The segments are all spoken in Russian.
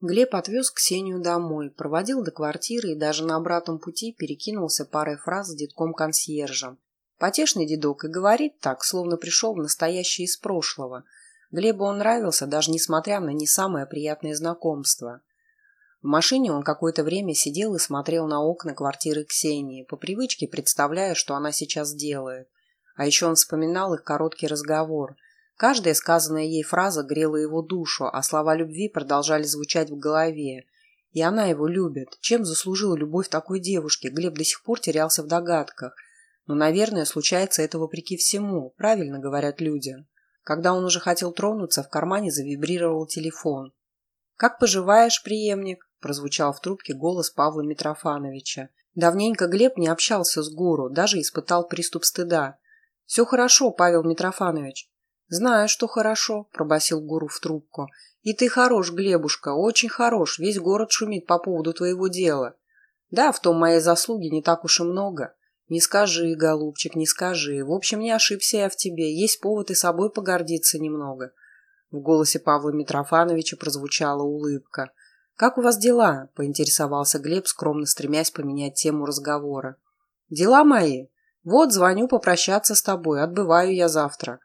Глеб отвез Ксению домой, проводил до квартиры и даже на обратном пути перекинулся парой фраз с детком-консьержем. Потешный дедок и говорит так, словно пришел в настоящее из прошлого. Глебу он нравился, даже несмотря на не самое приятное знакомство. В машине он какое-то время сидел и смотрел на окна квартиры Ксении, по привычке представляя, что она сейчас делает. А еще он вспоминал их короткий разговор – Каждая сказанная ей фраза грела его душу, а слова любви продолжали звучать в голове. И она его любит. Чем заслужила любовь такой девушки, Глеб до сих пор терялся в догадках. Но, наверное, случается это вопреки всему, правильно говорят люди. Когда он уже хотел тронуться, в кармане завибрировал телефон. «Как поживаешь, преемник?» – прозвучал в трубке голос Павла Митрофановича. Давненько Глеб не общался с гуру, даже испытал приступ стыда. «Все хорошо, Павел Митрофанович. «Знаю, что хорошо», – пробасил гуру в трубку. «И ты хорош, Глебушка, очень хорош. Весь город шумит по поводу твоего дела. Да, в том моей заслуги не так уж и много. Не скажи, голубчик, не скажи. В общем, не ошибся я в тебе. Есть повод и собой погордиться немного». В голосе Павла Митрофановича прозвучала улыбка. «Как у вас дела?» – поинтересовался Глеб, скромно стремясь поменять тему разговора. «Дела мои? Вот, звоню попрощаться с тобой. Отбываю я завтра».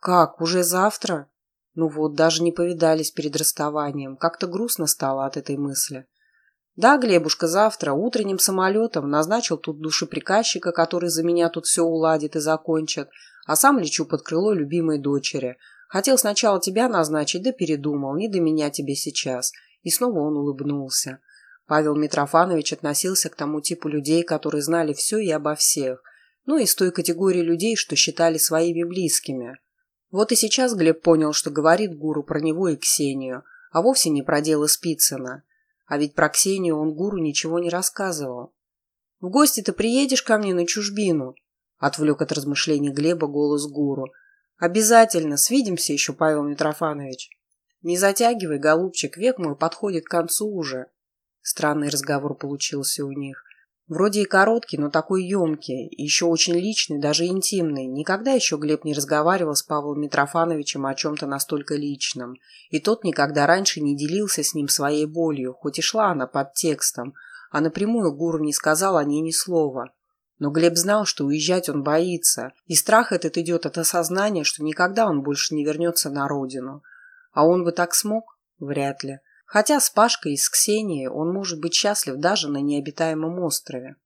«Как, уже завтра?» Ну вот, даже не повидались перед расставанием. Как-то грустно стало от этой мысли. Да, Глебушка, завтра утренним самолетом назначил тут душеприказчика, который за меня тут все уладит и закончит, а сам лечу под крыло любимой дочери. Хотел сначала тебя назначить, да передумал, не до меня тебе сейчас. И снова он улыбнулся. Павел Митрофанович относился к тому типу людей, которые знали все и обо всех. Ну и с той категории людей, что считали своими близкими. Вот и сейчас Глеб понял, что говорит гуру про него и Ксению, а вовсе не про дело Спицына. А ведь про Ксению он гуру ничего не рассказывал. «В гости ты приедешь ко мне на чужбину?» — отвлек от размышлений Глеба голос гуру. «Обязательно, свидимся еще, Павел Митрофанович». «Не затягивай, голубчик, век мой подходит к концу уже». Странный разговор получился у них. Вроде и короткий, но такой емкий, еще очень личный, даже интимный. Никогда еще Глеб не разговаривал с Павлом Митрофановичем о чем-то настолько личном. И тот никогда раньше не делился с ним своей болью, хоть и шла она под текстом, а напрямую Гуру не сказал о ней ни слова. Но Глеб знал, что уезжать он боится, и страх этот идет от осознания, что никогда он больше не вернется на родину. А он бы так смог? Вряд ли. Хотя с Пашкой и с Ксенией он может быть счастлив даже на необитаемом острове.